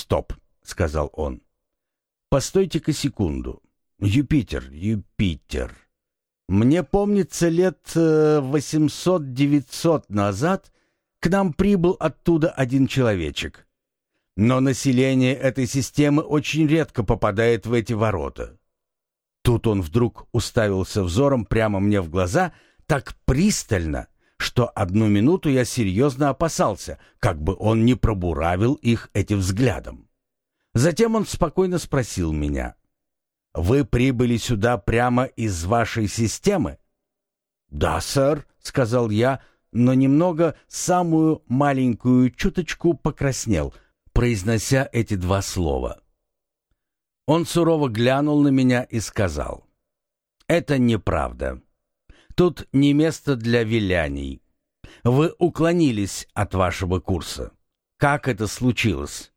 «Стоп», — сказал он. «Постойте-ка секунду. Юпитер, Юпитер. Мне помнится, лет э, восемьсот-девятьсот назад к нам прибыл оттуда один человечек. Но население этой системы очень редко попадает в эти ворота. Тут он вдруг уставился взором прямо мне в глаза так пристально, что одну минуту я серьезно опасался, как бы он не пробуравил их этим взглядом. Затем он спокойно спросил меня, «Вы прибыли сюда прямо из вашей системы?» «Да, сэр», — сказал я, но немного самую маленькую чуточку покраснел, произнося эти два слова. Он сурово глянул на меня и сказал, «Это неправда. Тут не место для виляний. Вы уклонились от вашего курса. Как это случилось?»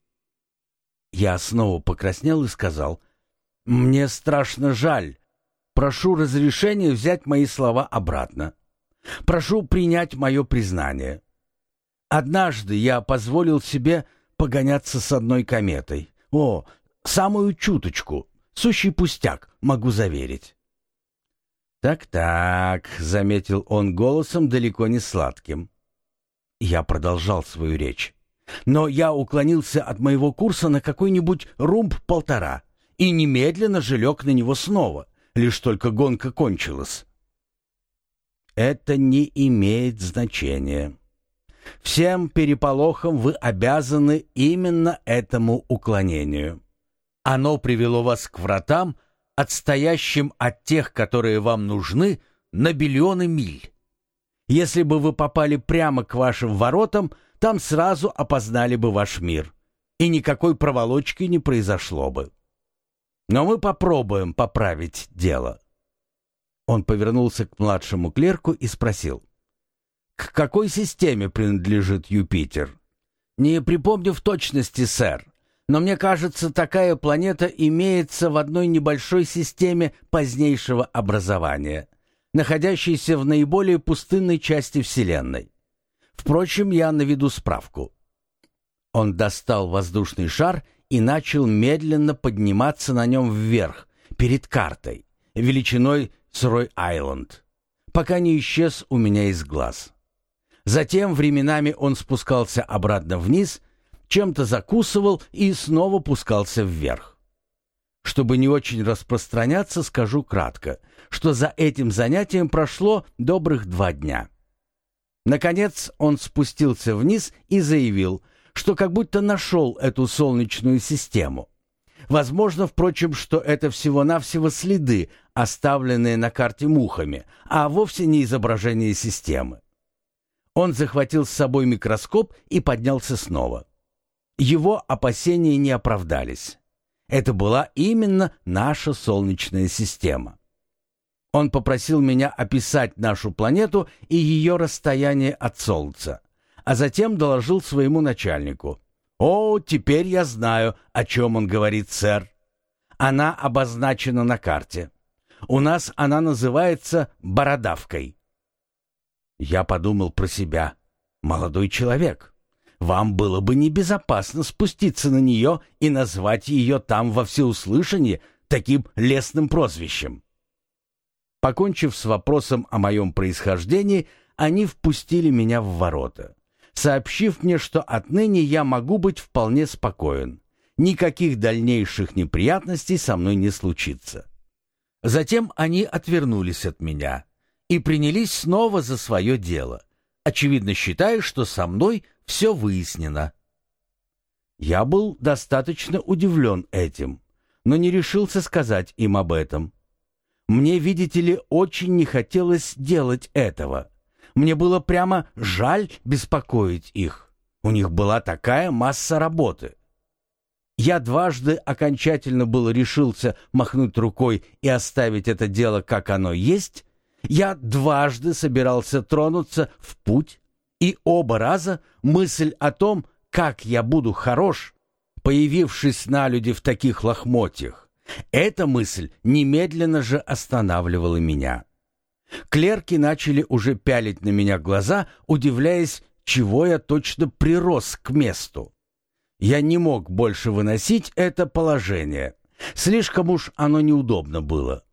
Я снова покраснел и сказал, «Мне страшно жаль. Прошу разрешения взять мои слова обратно. Прошу принять мое признание. Однажды я позволил себе погоняться с одной кометой. О, Самую чуточку. Сущий пустяк, могу заверить. «Так-так», — заметил он голосом далеко не сладким. Я продолжал свою речь. Но я уклонился от моего курса на какой-нибудь румб-полтора и немедленно же на него снова, лишь только гонка кончилась. Это не имеет значения. Всем переполохом вы обязаны именно этому уклонению. Оно привело вас к вратам, отстоящим от тех, которые вам нужны, на биллионы миль. Если бы вы попали прямо к вашим воротам, там сразу опознали бы ваш мир, и никакой проволочки не произошло бы. Но мы попробуем поправить дело. Он повернулся к младшему клерку и спросил. «К какой системе принадлежит Юпитер?» «Не припомню в точности, сэр но мне кажется, такая планета имеется в одной небольшой системе позднейшего образования, находящейся в наиболее пустынной части Вселенной. Впрочем, я наведу справку. Он достал воздушный шар и начал медленно подниматься на нем вверх, перед картой, величиной с Рой-Айленд, пока не исчез у меня из глаз. Затем временами он спускался обратно вниз — чем-то закусывал и снова пускался вверх. Чтобы не очень распространяться, скажу кратко, что за этим занятием прошло добрых два дня. Наконец он спустился вниз и заявил, что как будто нашел эту солнечную систему. Возможно, впрочем, что это всего-навсего следы, оставленные на карте мухами, а вовсе не изображение системы. Он захватил с собой микроскоп и поднялся снова. Его опасения не оправдались. Это была именно наша Солнечная система. Он попросил меня описать нашу планету и ее расстояние от Солнца, а затем доложил своему начальнику. «О, теперь я знаю, о чем он говорит, сэр. Она обозначена на карте. У нас она называется Бородавкой». Я подумал про себя. «Молодой человек, вам было бы небезопасно спуститься на нее и назвать ее там во всеуслышание таким лесным прозвищем. Покончив с вопросом о моем происхождении, они впустили меня в ворота, сообщив мне, что отныне я могу быть вполне спокоен. Никаких дальнейших неприятностей со мной не случится. Затем они отвернулись от меня и принялись снова за свое дело, очевидно считая, что со мной все выяснено. Я был достаточно удивлен этим, но не решился сказать им об этом. Мне, видите ли, очень не хотелось делать этого. Мне было прямо жаль беспокоить их. У них была такая масса работы. Я дважды окончательно было решился махнуть рукой и оставить это дело, как оно есть. Я дважды собирался тронуться в путь и оба раза мысль о том, как я буду хорош, появившись на люди в таких лохмотьях, эта мысль немедленно же останавливала меня. Клерки начали уже пялить на меня глаза, удивляясь, чего я точно прирос к месту. Я не мог больше выносить это положение. Слишком уж оно неудобно было.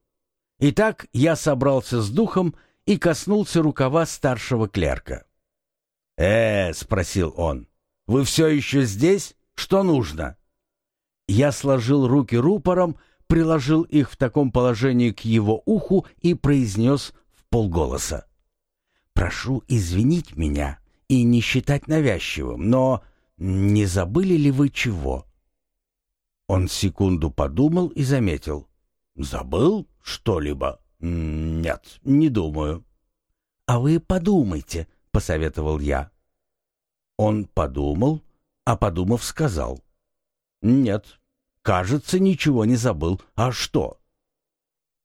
Итак, я собрался с духом и коснулся рукава старшего клерка. «Э, — спросил он, — вы все еще здесь? Что нужно?» Я сложил руки рупором, приложил их в таком положении к его уху и произнес в полголоса. «Прошу извинить меня и не считать навязчивым, но не забыли ли вы чего?» Он секунду подумал и заметил. «Забыл что-либо?» «Нет, не думаю». «А вы подумайте», — посоветовал я. Он подумал, а подумав, сказал. «Нет, кажется, ничего не забыл. А что?»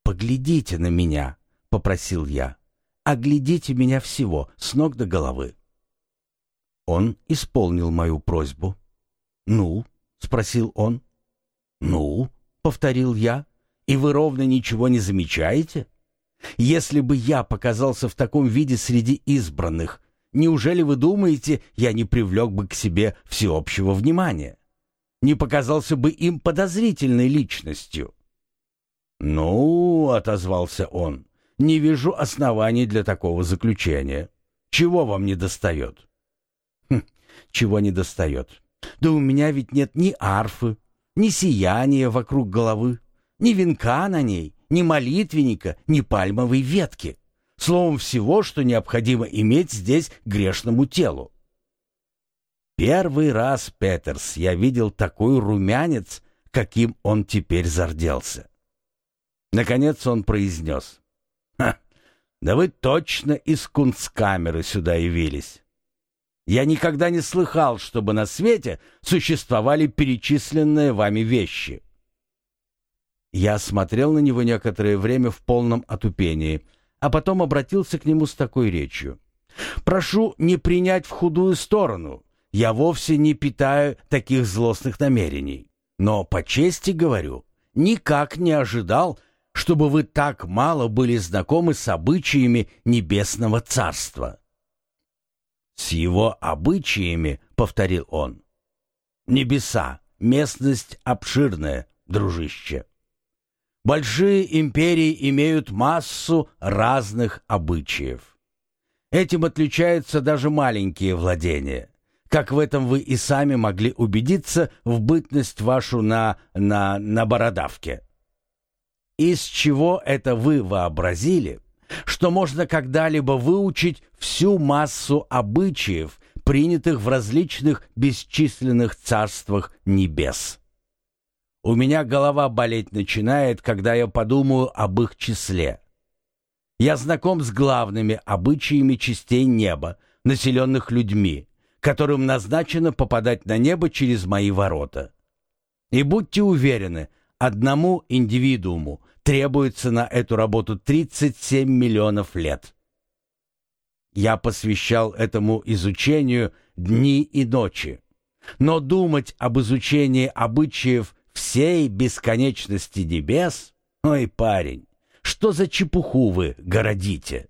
«Поглядите на меня», — попросил я. «Оглядите меня всего, с ног до головы». Он исполнил мою просьбу. «Ну?» — спросил он. «Ну?» — повторил я. «И вы ровно ничего не замечаете? Если бы я показался в таком виде среди избранных, неужели вы думаете, я не привлек бы к себе всеобщего внимания? Не показался бы им подозрительной личностью?» «Ну?» — отозвался он. «Не вижу оснований для такого заключения. Чего вам не достает?» «Хм, чего не достает? Да у меня ведь нет ни арфы, ни сияния вокруг головы, ни венка на ней, ни молитвенника, ни пальмовой ветки. Словом, всего, что необходимо иметь здесь грешному телу. Первый раз, Петерс, я видел такой румянец, каким он теперь зарделся. Наконец он произнес. «Ха, да вы точно из кунсткамеры сюда явились. Я никогда не слыхал, чтобы на свете существовали перечисленные вами вещи. Я смотрел на него некоторое время в полном отупении, а потом обратился к нему с такой речью. «Прошу не принять в худую сторону. Я вовсе не питаю таких злостных намерений. Но по чести говорю, никак не ожидал, чтобы вы так мало были знакомы с обычаями Небесного Царства». «С его обычаями», — повторил он. «Небеса, местность обширная, дружище». Большие империи имеют массу разных обычаев. Этим отличаются даже маленькие владения. Как в этом вы и сами могли убедиться в бытность вашу на, на, на бородавке. Из чего это вы вообразили, что можно когда-либо выучить всю массу обычаев, принятых в различных бесчисленных царствах небес? У меня голова болеть начинает, когда я подумаю об их числе. Я знаком с главными обычаями частей неба, населенных людьми, которым назначено попадать на небо через мои ворота. И будьте уверены, одному индивидууму требуется на эту работу 37 миллионов лет. Я посвящал этому изучению дни и ночи. Но думать об изучении обычаев всей бесконечности небес? Ой, парень, что за чепуху вы городите?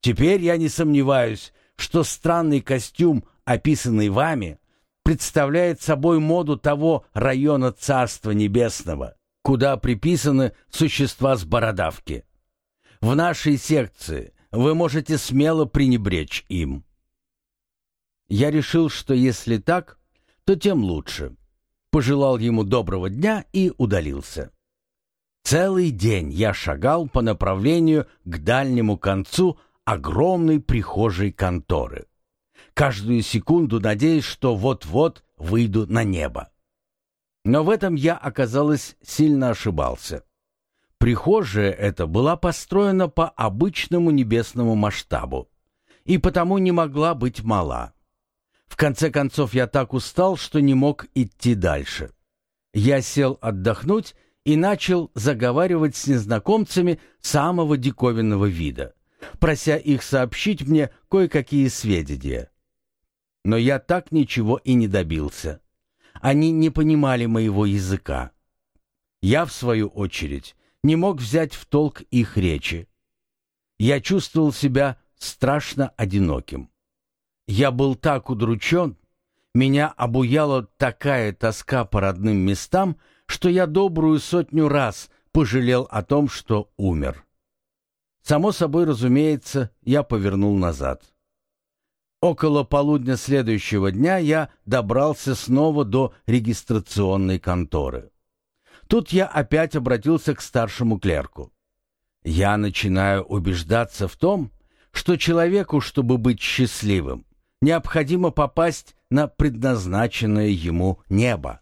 Теперь я не сомневаюсь, что странный костюм, описанный вами, представляет собой моду того района Царства Небесного, куда приписаны существа с бородавки. В нашей секции вы можете смело пренебречь им. Я решил, что если так, то тем лучше пожелал ему доброго дня и удалился. Целый день я шагал по направлению к дальнему концу огромной прихожей конторы. Каждую секунду надеясь, что вот-вот выйду на небо. Но в этом я, оказалось, сильно ошибался. Прихожая эта была построена по обычному небесному масштабу и потому не могла быть мала. В конце концов, я так устал, что не мог идти дальше. Я сел отдохнуть и начал заговаривать с незнакомцами самого диковинного вида, прося их сообщить мне кое-какие сведения. Но я так ничего и не добился. Они не понимали моего языка. Я, в свою очередь, не мог взять в толк их речи. Я чувствовал себя страшно одиноким. Я был так удручен, Меня обуяла такая тоска по родным местам, что я добрую сотню раз пожалел о том, что умер. Само собой, разумеется, я повернул назад. Около полудня следующего дня я добрался снова до регистрационной конторы. Тут я опять обратился к старшему клерку. Я начинаю убеждаться в том, что человеку, чтобы быть счастливым, необходимо попасть на предназначенное ему небо.